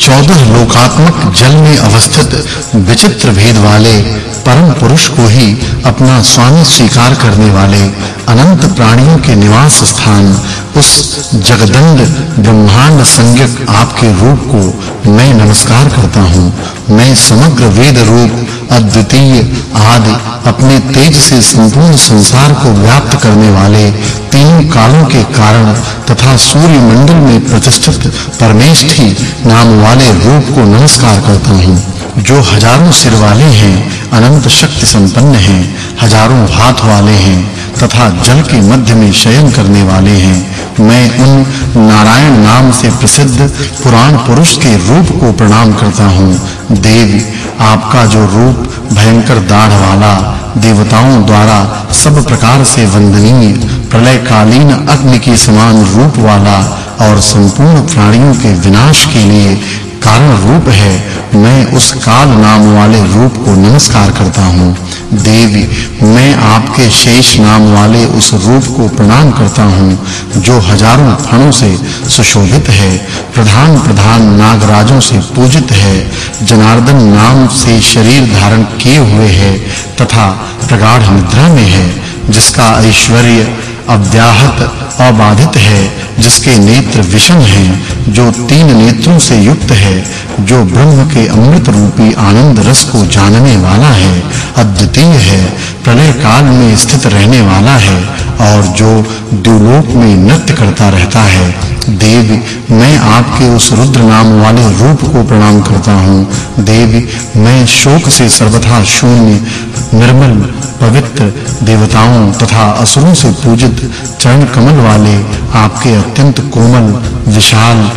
चौदह लोकात्मक जल में अवस्थित विचित्र भेद वाले परम पुरुष को ही अपना स्वामी स्वीकार करने वाले अनंत प्राणियों के निवास स्थान उस जगदंड ब्रह्मांड संज्ञक आपके रूप को मैं नमस्कार करता हूँ। मैं समग्र वेद रूप अद्वितीय आदि अपने तेज से संपूर्ण संसार को व्याप्त करने वाले तीन कालों के कारण तथा सूर्य मंडल में प्रतिष्ठित परमेष्ठी नाम वाले रूप को नमस्कार करता हूँ। जो हज़ारों सिर वाले हैं, अनंत शक्ति संपन्न हैं, हज़ारों हाथ वाले हैं, तथा जल के मध्य में शयन करने वाले हैं, मैं उन नारायण नाम से प्रसिद्ध पुराण पुरुष के रूप को प्रणाम करता हूँ। देव, आपका जो रूप भयंकर दाढ़ वाला, देवताओं द्वारा सब प्रकार से वंदनीय प्रलय कालीन अग्नि के समान रूप वाला और संपूर्ण प्राणियों के विनाश के लिए कारण रूप है, मैं उस काल नाम वाले रूप को नमस्कार करता हूँ। देवी, मैं आपके शेष नाम वाले उस रूप को प्रणाम करता हूँ, जो हज़ारों फणों से सुशोभित है, प्रधान प्रधान नागराजों से पूजित है, जनार्दन नाम से शरीर धारण किए हुए है, तथा प्रगाढ़ निद्रा में है, जिसका ऐश्वर्य अव्याहत, अबाधित है, जिसके नेत्र विषम हैं, जो तीन नेत्रों से युक्त है, जो ब्रह्म के अमृत रूपी आनंद रस को जानने वाला है, अद्वितीय है, प्रलय काल में स्थित रहने वाला है, और जो द्युलोक में नृत्य करता रहता है देवी, मैं आपके उस रुद्र नाम वाले रूप को प्रणाम करता हूँ। देवी, मैं शोक से सर्वथा शून्य, निर्मल, पवित्र, देवताओं तथा असुरों से पूजित चरण कमल वाले आपके अत्यंत कोमल, विशाल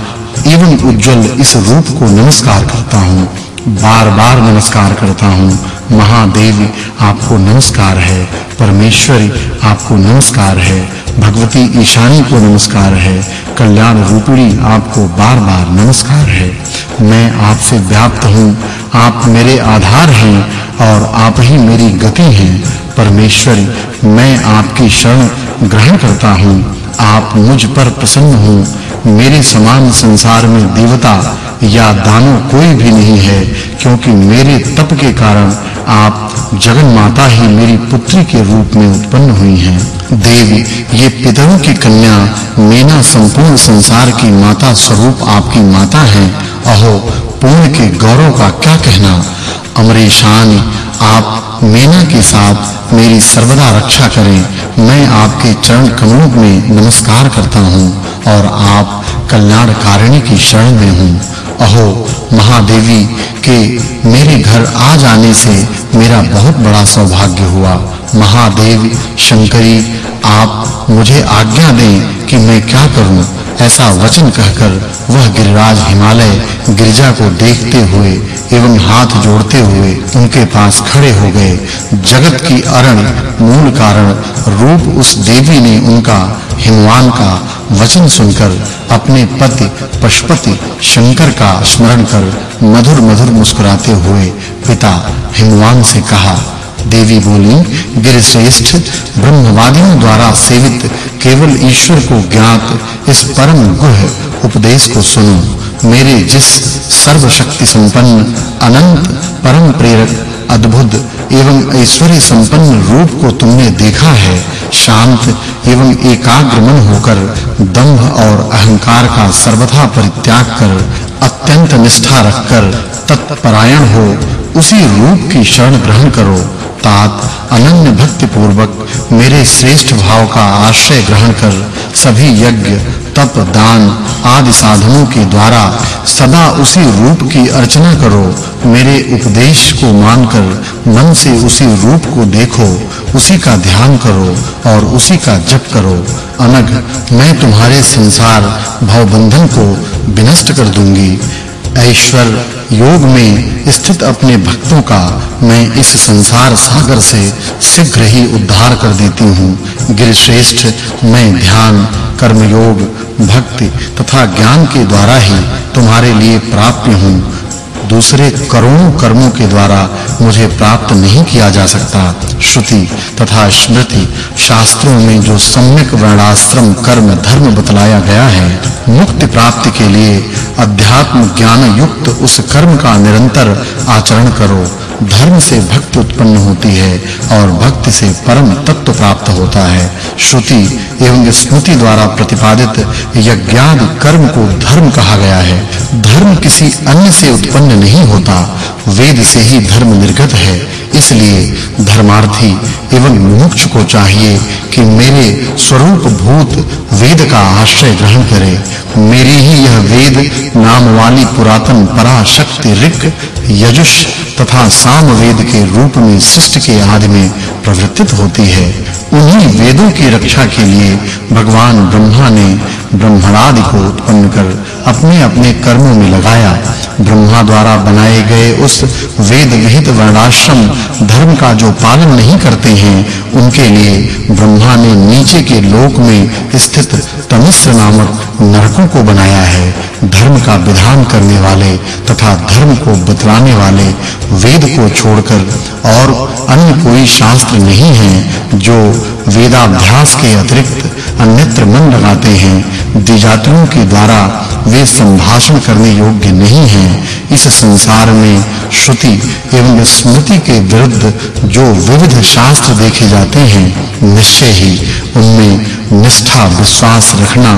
एवं उज्जवल इस रूप को नमस्कार करता हूँ। बार-बार नमस्कार करता हूँ। महादेवी, आपको नमस्कार है। परमेश्वरी, आपको नमस्कार है। भगवती ईशानी को नमस्कार है, कल्याण रूपिणी आपको बार-बार नमस्कार है। मैं आपसे व्याप्त हूँ, आप मेरे आधार हैं और आप ही मेरी गति हैं। परमेश्वरी, मैं आपकी शरण ग्रहण करता हूँ, आप मुझ पर प्रसन्न हो। मेरे समान संसार में देवता या दानव कोई भी नहीं है, क्योंकि मेरे तप के कारण आप जगन माता ही मेरी पुत्री के रूप में उत्पन्न हुई हैं। देवी, ये पितरों की कन्या, मीना संपूर्ण संसार की माता स्वरूप आपकी माता है। अहो, पूर्ण के गौरव का क्या कहना? अमरेशान, आप मीना के साथ मेरी सर्वदा रक्षा करें। मैं आपके चरण कमलों में नमस्कार करता हूँ और आप कल्याणकारिणी की शरण में हूँ। अहो महादेवी के मेरे घर आ जाने से मेरा बहुत बड़ा सौभाग्य हुआ। महादेव, शंकरी, आप मुझे आज्ञा दें कि मैं क्या करूँ? ऐसा वचन कहकर वह गिरिराज हिमालय गिरजा को देखते हुए एवं हाथ जोड़ते हुए उनके पास खड़े हो गए। जगत की अरण, मूल कारण, रूप उस देवी ने उनका, हिमवान का वचन सुनकर अपने पति पशुपति शंकर का स्मरण कर मधुर मधुर मुस्कुराते हुए पिता हिमवान से कहा देवी बोली, गिरिश्रेष्ठ, ब्रह्मवादियों द्वारा सेवित केवल ईश्वर को ज्ञात इस परम गुह उपदेश को सुनो। मेरे जिस सर्वशक्ति संपन्न, अनंत परम प्रेरक, अद्भुत एवं ऐश्वर्य संपन्न रूप को तुमने देखा है, शांत एवं एकाग्र मन होकर दंभ और अहंकार का सर्वथा परित्याग कर, अत्यंत निष्ठा रखकर तत्परायण हो, उसी रूप की शरण ग्रहण करो। तात अनन्य भक्ति पूर्वक मेरे श्रेष्ठ भाव का आश्रय ग्रहण कर सभी यज्ञ, तप, दान आदि साधनों के द्वारा सदा उसी रूप की अर्चना करो। मेरे उपदेश को मानकर मन से उसी रूप को देखो, उसी का ध्यान करो और उसी का जप करो। अनग मैं तुम्हारे संसार भव बंधन को विनष्ट कर दूँगी। ऐश्वर, योग में स्थित अपने भक्तों का मैं इस संसार सागर से शीघ्र ही उद्धार कर देती हूँ। गिरिश्रेष्ठ, मैं ध्यान कर्म योग भक्ति तथा ज्ञान के द्वारा ही तुम्हारे लिए प्राप्य हूँ। दूसरे करोड़ों कर्मों के द्वारा मुझे प्राप्त नहीं किया जा सकता। श्रुति तथा स्मृति शास्त्रों में जो सम्यक वर्णाश्रम, कर्म, धर्म बतलाया गया है, मुक्ति प्राप्ति के लिए अध्यात्म ज्ञान युक्त उस कर्म का निरंतर आचरण करो। धर्म से भक्ति उत्पन्न होती है और भक्ति से परम तत्व प्राप्त होता है। श्रुति एवं स्मृति द्वारा प्रतिपादित यज्ञादि कर्म को धर्म कहा गया है। धर्म किसी अन्य से उत्पन्न नहीं होता। वेद से ही धर्म निर्गत है। इसलिए धर्मार्थी एवं मुमुक्ष को चाहिए कि मेरे स्वरूप भूत वेद का आश्रय ग्रहण करे। मेरी ही यह वेद नाम वाली पुरातन पराशक्ति ऋक, यजुष तथा साम वेद के रूप में सृष्टि के आदि में प्रवृत्तित होती है। उन्हीं वेदों की रक्षा के लिए भगवान ब्रह्मा ने ब्रह्मणादि को उत्पन्न कर अपने अपने कर्मों में लगाया। ब्रह्मा द्वारा बनाए गए उस वेद विहित वर्णाश्रम धर्म का जो पालन नहीं करते हैं, उनके लिए ब्रह्मा ने नीचे के लोक में स्थित तमिश्र नामक नरकों को बनाया है। धर्म का विधान करने वाले तथा धर्म को बतलाने वाले वेद को छोड़कर और अन्य कोई शास्त्र नहीं है, जो वेदाभ्यास के अतिरिक्त अन्यत्र मन लगाते हैं। द्विजातियों के द्वारा वे संभाषण करने योग्य नहीं हैं। इस संसार में श्रुति एवं स्मृति के विरुद्ध जो विविध शास्त्र देखे जाते हैं, निश्चय ही उनमें निष्ठा, विश्वास रखना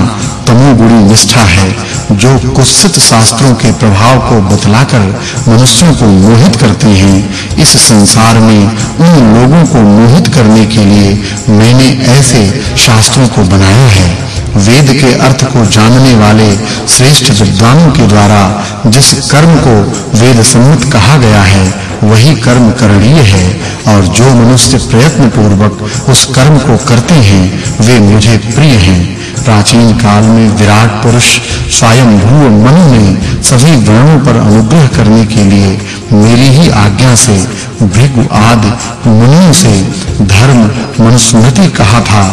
तमोगुणी निष्ठा है, जो कुत्सित शास्त्रों के प्रभाव को बतलाकर मनुष्यों को मोहित करते हैं। इस संसार में उन लोगों को मोहित करने के लिए मैंने ऐसे शास्त्रों को बनाया है। वेद के अर्थ को जानने वाले श्रेष्ठ विद्वानों के द्वारा जिस कर्म को वेद सम्मत कहा गया है, वही कर्म करणीय है और जो मनुष्य प्रयत्न पूर्वक उस कर्म को करते हैं, वे मुझे प्रिय हैं। प्राचीन काल में विराट पुरुष स्वयं भू मनु ने सभी वर्णों पर अनुग्रह करने के लिए मेरी ही आज्ञा से भृगु आदि मुनियों से धर्म मनुस्मृति कहा था।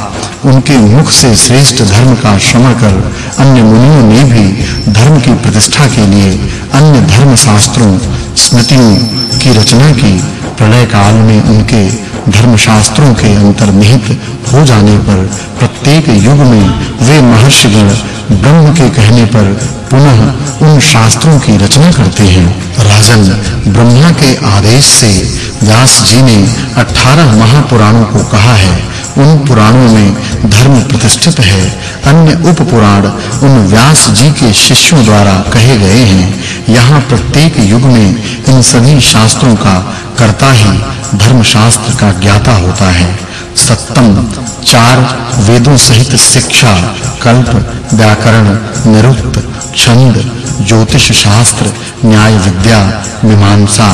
उनके मुख से श्रेष्ठ धर्म का श्रवण कर अन्य मुनियों ने भी धर्म की प्रतिष्ठा के लिए अन्य धर्म शास्त्रों स्मृतियों की रचना की। प्रलय काल में उनके धर्मशास्त्रों के अंतर्निहित हो जाने पर प्रत्येक युग में वे महर्षिगण ब्रह्म के कहने पर पुनः उन शास्त्रों की रचना करते हैं। राजन ब्रह्मा के आदेश से व्यास जी ने 18 महापुराणों को कहा है। उन पुराणों में धर्म प्रतिष्ठित है, अन्य उप पुराण उन व्यास जी के शिष्यों द्वारा कहे गए हैं। यहाँ प्रत्येक युग में इन सभी शास्त्रों का कर्ता ही धर्मशास्त्र का ज्ञाता होता है। सप्तम, चार वेदों सहित शिक्षा, कल्प, व्याकरण, निरुक्त, छंद, ज्योतिष शास्त्र, न्याय विद्या, मीमांसा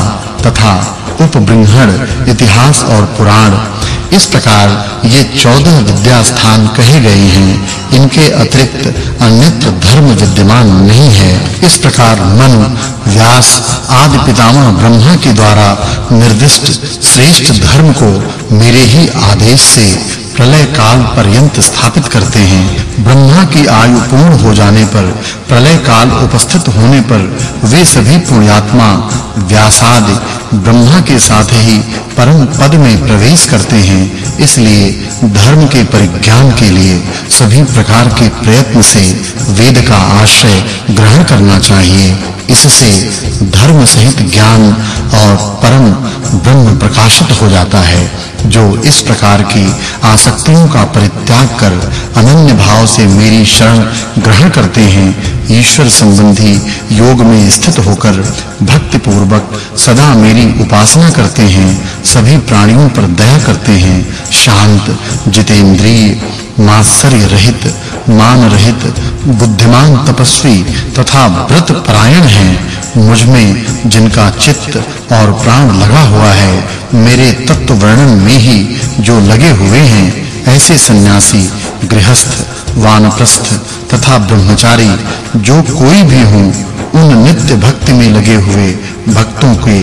तथा उपबृंहण, इतिहास और पुराण इस प्रकार ये चौदह विद्या स्थान कहे गए हैं। इनके अतिरिक्त अन्यत्र धर्म विद्यमान नहीं है। इस प्रकार मन, व्यास आदि पितामह ब्रह्मा के द्वारा निर्दिष्ट श्रेष्ठ धर्म को मेरे ही आदेश से प्रलय काल पर्यंत स्थापित करते हैं। ब्रह्मा की आयु पूर्ण हो जाने पर, प्रलय काल उपस्थित होने पर वे सभी पुण्यात्मा, व्यासादि ब्रह्मा के साथ ही परम पद में प्रवेश करते हैं। इसलिए धर्म के परिज्ञान के लिए सभी प्रकार के प्रयत्न से वेद का आश्रय ग्रहण करना चाहिए। इससे धर्म सहित ज्ञान और परम ब्रह्म प्रकाशित हो जाता है, जो इस प्रकार की आसक्तियों का परित्याग कर अनन्य भाव से मेरी शरण ग्रहण करते हैं ईश्वर संबंधी योग में स्थित होकर भक्ति पूर्वक सदा मेरी उपासना करते हैं, सभी प्राणियों पर दया करते हैं। शांत, जितेंद्रिय मात्सर्य रहित मान रहित बुद्धिमान तपस्वी तथा व्रत परायण हैं। मुझमें जिनका चित्त और प्राण लगा हुआ है, मेरे तत्व वर्णन में ही जो लगे हुए हैं, ऐसे सन्यासी, गृहस्थ वानप्रस्थ तथा ब्रह्मचारी जो कोई भी हो, उन नित्य भक्ति में लगे हुए भक्तों के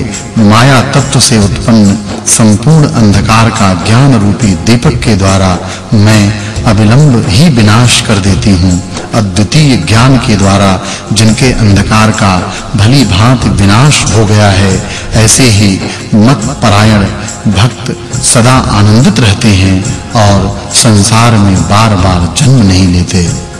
माया तत्व से उत्पन्न संपूर्ण अंधकार का ज्ञान रूपी दीपक के द्वारा मैं अविलंब ही विनाश कर देती हूँ अद्वितीय ज्ञान के द्वारा, जिनके अंधकार का भली भांति विनाश हो गया है, ऐसे ही मत परायण भक्त सदा आनंदित रहते हैं और संसार में बार-बार जन्म नहीं लेते।